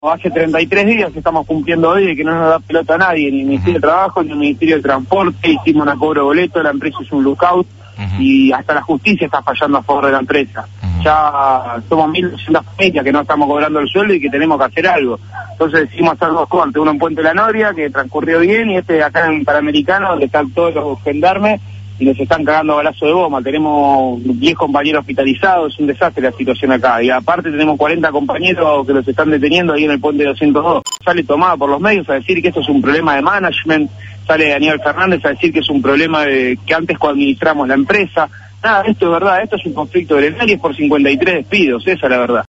Hace 33 días estamos cumpliendo hoy de que no nos da pelota a nadie, ni el Ministerio de Trabajo, ni el Ministerio de Transporte, hicimos una cobro boleto, la empresa hizo un lookout y hasta la justicia está fallando a favor de la empresa. Ya somos 1.200 familias que no estamos cobrando el sueldo y que tenemos que hacer algo. Entonces decidimos hacer dos cortes, uno en Puente de la Noria, que transcurrió bien, y este acá en Panamericano, donde están todos los gendarmes y nos están cagando a balazo de goma. Tenemos 10 compañeros hospitalizados, es un desastre la situación acá. Y aparte tenemos 40 compañeros que los están deteniendo ahí en el puente 202. Sale tomada por los medios a decir que esto es un problema de management, sale Daniel Fernández a decir que es un problema de que antes coadministramos la empresa. Nada, esto es verdad, esto es un conflicto de y es por 53 despidos, esa es la verdad.